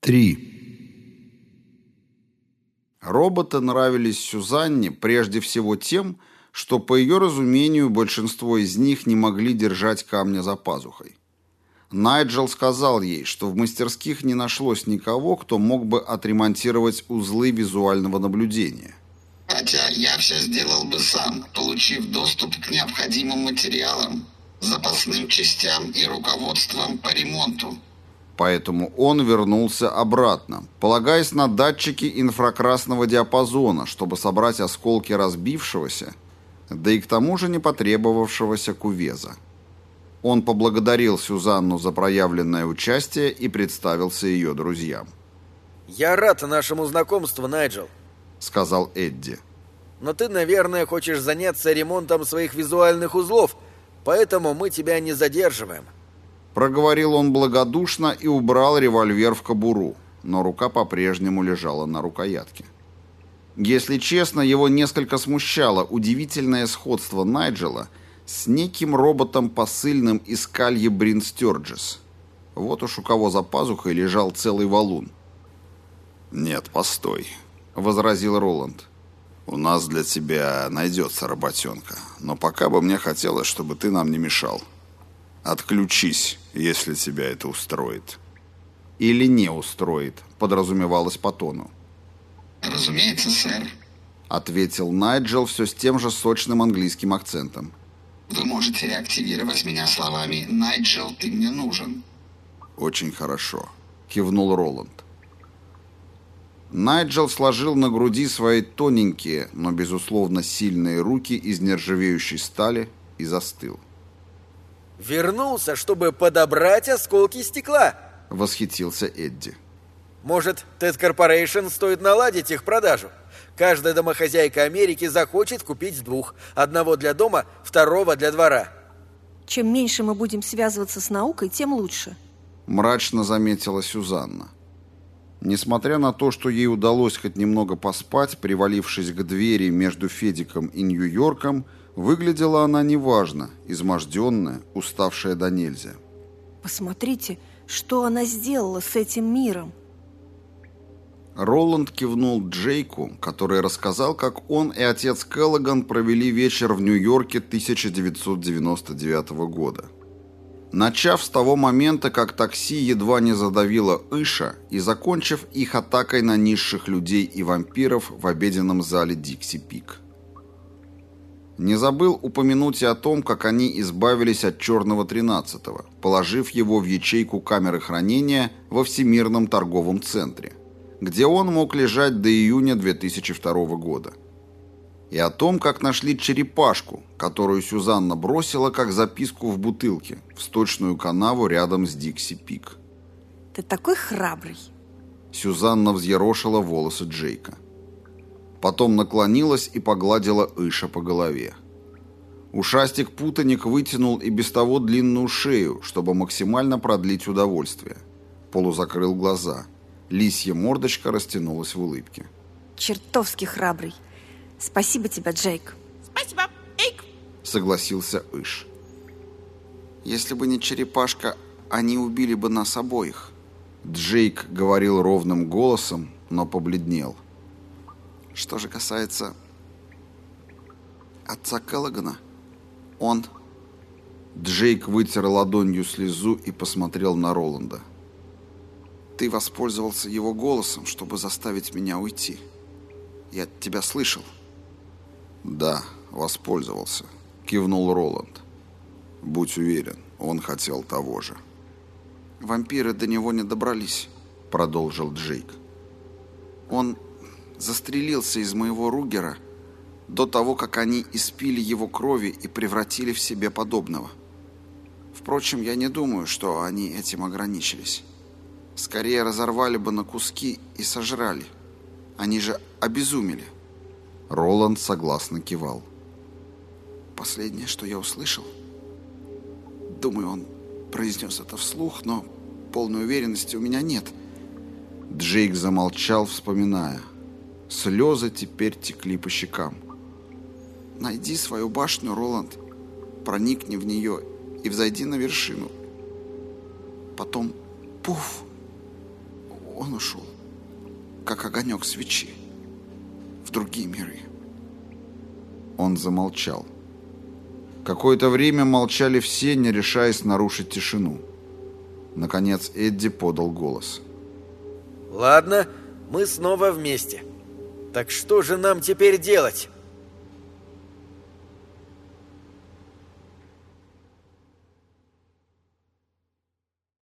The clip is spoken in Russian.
3. Роботы нравились Сюзанне прежде всего тем, что, по ее разумению, большинство из них не могли держать камня за пазухой. Найджел сказал ей, что в мастерских не нашлось никого, кто мог бы отремонтировать узлы визуального наблюдения. Хотя я все сделал бы сам, получив доступ к необходимым материалам, запасным частям и руководством по ремонту поэтому он вернулся обратно, полагаясь на датчики инфракрасного диапазона, чтобы собрать осколки разбившегося, да и к тому же не потребовавшегося кувеза. Он поблагодарил Сюзанну за проявленное участие и представился ее друзьям. «Я рад нашему знакомству, Найджел», — сказал Эдди. «Но ты, наверное, хочешь заняться ремонтом своих визуальных узлов, поэтому мы тебя не задерживаем». Проговорил он благодушно и убрал револьвер в кобуру, но рука по-прежнему лежала на рукоятке. Если честно, его несколько смущало удивительное сходство Найджела с неким роботом посыльным из кальи Брин. Вот уж у кого за пазухой лежал целый валун. «Нет, постой», — возразил Роланд. «У нас для тебя найдется работенка, но пока бы мне хотелось, чтобы ты нам не мешал». Отключись, если тебя это устроит. Или не устроит, подразумевалось по тону. Разумеется, сэр. Ответил Найджел все с тем же сочным английским акцентом. Вы можете реактивировать меня словами «Найджел, ты мне нужен». Очень хорошо, кивнул Роланд. Найджел сложил на груди свои тоненькие, но, безусловно, сильные руки из нержавеющей стали и застыл. Вернулся, чтобы подобрать осколки стекла!» — восхитился Эдди. «Может, Тед Корпорейшн стоит наладить их продажу? Каждая домохозяйка Америки захочет купить двух. Одного для дома, второго для двора». «Чем меньше мы будем связываться с наукой, тем лучше», — мрачно заметила Сюзанна. Несмотря на то, что ей удалось хоть немного поспать, привалившись к двери между Федиком и Нью-Йорком, — Выглядела она неважно, изможденная, уставшая до нельзя. «Посмотрите, что она сделала с этим миром!» Роланд кивнул Джейку, который рассказал, как он и отец Келлоган провели вечер в Нью-Йорке 1999 года. Начав с того момента, как такси едва не задавило Иша и закончив их атакой на низших людей и вампиров в обеденном зале Дикси Пик. Не забыл упомянуть и о том, как они избавились от черного 13-го, положив его в ячейку камеры хранения во Всемирном торговом центре, где он мог лежать до июня 2002 года. И о том, как нашли черепашку, которую Сюзанна бросила как записку в бутылке в сточную канаву рядом с Дикси Пик. «Ты такой храбрый!» Сюзанна взъерошила волосы Джейка. Потом наклонилась и погладила Иша по голове. Ушастик-путаник вытянул и без того длинную шею, чтобы максимально продлить удовольствие. Полузакрыл глаза. Лисья мордочка растянулась в улыбке. «Чертовски храбрый. Спасибо тебе, Джейк». «Спасибо, Эйк», — согласился Иш. «Если бы не черепашка, они убили бы нас обоих». Джейк говорил ровным голосом, но побледнел. Что же касается отца Келлогана, он... Джейк вытер ладонью слезу и посмотрел на Роланда. Ты воспользовался его голосом, чтобы заставить меня уйти. Я тебя слышал. Да, воспользовался, кивнул Роланд. Будь уверен, он хотел того же. Вампиры до него не добрались, продолжил Джейк. Он застрелился из моего Ругера до того, как они испили его крови и превратили в себе подобного. Впрочем, я не думаю, что они этим ограничились. Скорее разорвали бы на куски и сожрали. Они же обезумели. Роланд согласно кивал. Последнее, что я услышал, думаю, он произнес это вслух, но полной уверенности у меня нет. Джейк замолчал, вспоминая. Слезы теперь текли по щекам. «Найди свою башню, Роланд, проникни в нее и взойди на вершину. Потом, пуф, Он ушел, как огонек свечи, в другие миры. Он замолчал. Какое-то время молчали все, не решаясь нарушить тишину. Наконец Эдди подал голос. Ладно, мы снова вместе. Так что же нам теперь делать?